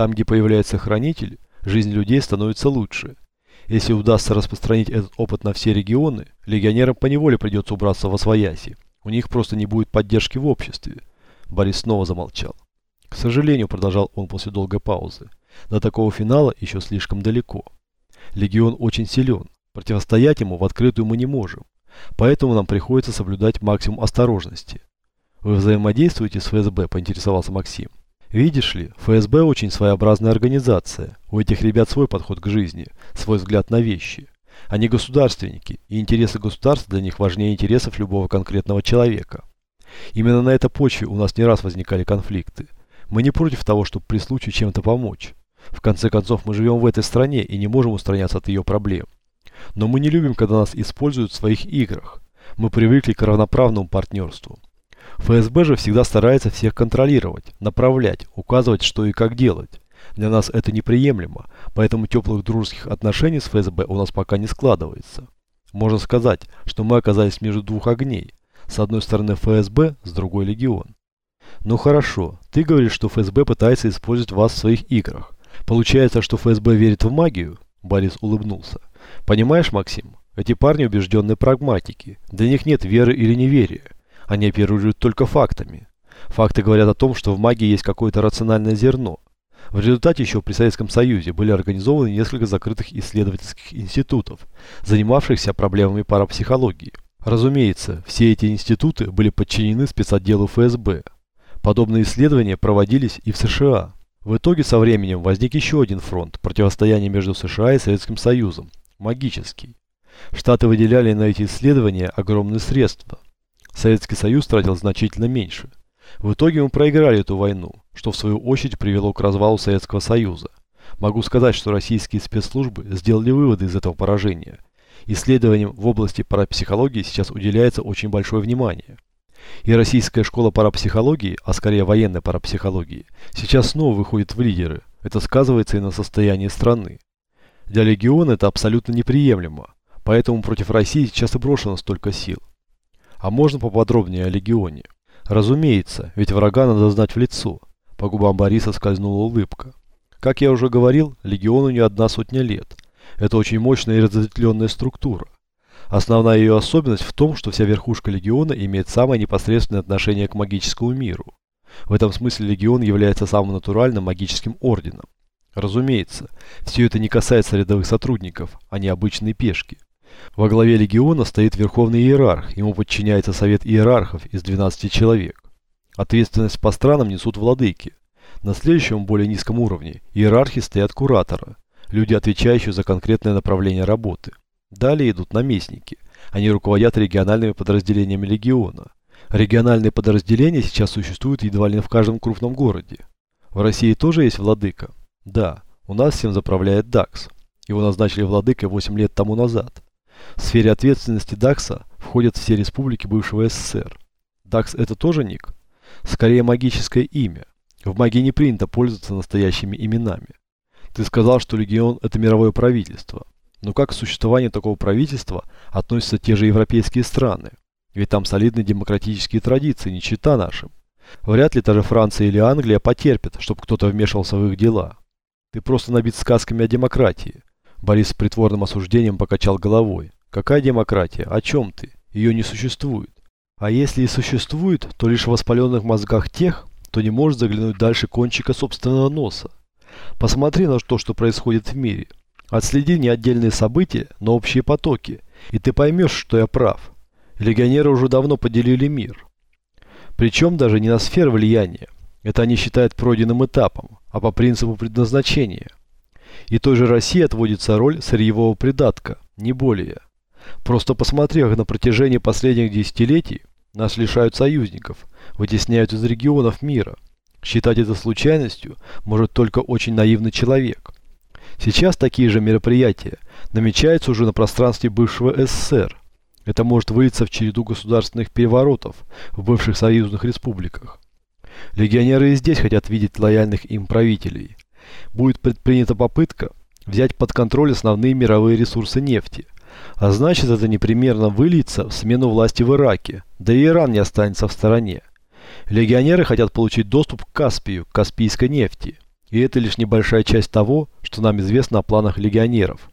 Там, где появляется хранитель, жизнь людей становится лучше. Если удастся распространить этот опыт на все регионы, легионерам поневоле придется убраться во свояси. У них просто не будет поддержки в обществе. Борис снова замолчал. К сожалению, продолжал он после долгой паузы, до такого финала еще слишком далеко. Легион очень силен. Противостоять ему в открытую мы не можем. Поэтому нам приходится соблюдать максимум осторожности. Вы взаимодействуете с ФСБ, поинтересовался Максим. Видишь ли, ФСБ очень своеобразная организация. У этих ребят свой подход к жизни, свой взгляд на вещи. Они государственники, и интересы государства для них важнее интересов любого конкретного человека. Именно на этой почве у нас не раз возникали конфликты. Мы не против того, чтобы при случае чем-то помочь. В конце концов, мы живем в этой стране и не можем устраняться от ее проблем. Но мы не любим, когда нас используют в своих играх. Мы привыкли к равноправному партнерству. ФСБ же всегда старается всех контролировать, направлять, указывать, что и как делать. Для нас это неприемлемо, поэтому теплых дружеских отношений с ФСБ у нас пока не складывается. Можно сказать, что мы оказались между двух огней. С одной стороны ФСБ, с другой Легион. Ну хорошо, ты говоришь, что ФСБ пытается использовать вас в своих играх. Получается, что ФСБ верит в магию? Борис улыбнулся. Понимаешь, Максим, эти парни убежденные прагматики. Для них нет веры или неверия. Они оперируют только фактами. Факты говорят о том, что в магии есть какое-то рациональное зерно. В результате еще при Советском Союзе были организованы несколько закрытых исследовательских институтов, занимавшихся проблемами парапсихологии. Разумеется, все эти институты были подчинены спецотделу ФСБ. Подобные исследования проводились и в США. В итоге со временем возник еще один фронт противостояния между США и Советским Союзом – магический. Штаты выделяли на эти исследования огромные средства – Советский Союз тратил значительно меньше. В итоге мы проиграли эту войну, что в свою очередь привело к развалу Советского Союза. Могу сказать, что российские спецслужбы сделали выводы из этого поражения. Исследованиям в области парапсихологии сейчас уделяется очень большое внимание. И российская школа парапсихологии, а скорее военной парапсихологии, сейчас снова выходит в лидеры. Это сказывается и на состоянии страны. Для легиона это абсолютно неприемлемо, поэтому против России сейчас и брошено столько сил. А можно поподробнее о легионе? Разумеется, ведь врага надо знать в лицо. По губам Бориса скользнула улыбка. Как я уже говорил, легиону не одна сотня лет. Это очень мощная и разветвленная структура. Основная ее особенность в том, что вся верхушка легиона имеет самое непосредственное отношение к магическому миру. В этом смысле легион является самым натуральным магическим орденом. Разумеется, все это не касается рядовых сотрудников, а не обычные пешки. Во главе легиона стоит верховный иерарх, ему подчиняется совет иерархов из 12 человек. Ответственность по странам несут владыки. На следующем, более низком уровне, иерархи стоят куратора, люди, отвечающие за конкретное направление работы. Далее идут наместники. Они руководят региональными подразделениями легиона. Региональные подразделения сейчас существуют едва ли не в каждом крупном городе. В России тоже есть владыка? Да, у нас всем заправляет ДАКС. Его назначили владыкой 8 лет тому назад. В сфере ответственности ДАКСа входят все республики бывшего СССР. ДАКС это тоже ник? Скорее магическое имя. В магии не принято пользоваться настоящими именами. Ты сказал, что Легион это мировое правительство. Но как к существованию такого правительства относятся те же европейские страны? Ведь там солидные демократические традиции, не чита нашим. Вряд ли та же Франция или Англия потерпят, чтобы кто-то вмешивался в их дела. Ты просто набит сказками о демократии. Борис с притворным осуждением покачал головой. Какая демократия? О чем ты? Ее не существует. А если и существует, то лишь в воспаленных мозгах тех, кто не может заглянуть дальше кончика собственного носа. Посмотри на то, что происходит в мире. Отследи не отдельные события, но общие потоки, и ты поймешь, что я прав. Легионеры уже давно поделили мир. Причем даже не на сферы влияния. Это они считают пройденным этапом, а по принципу предназначения. И той же России отводится роль сырьевого придатка, не более. Просто посмотри, как на протяжении последних десятилетий нас лишают союзников, вытесняют из регионов мира. Считать это случайностью может только очень наивный человек. Сейчас такие же мероприятия намечаются уже на пространстве бывшего СССР. Это может вылиться в череду государственных переворотов в бывших союзных республиках. Легионеры и здесь хотят видеть лояльных им правителей. Будет предпринята попытка взять под контроль основные мировые ресурсы нефти – а значит, это непременно выльется в смену власти в Ираке, да и Иран не останется в стороне. Легионеры хотят получить доступ к Каспию, к Каспийской нефти. И это лишь небольшая часть того, что нам известно о планах легионеров.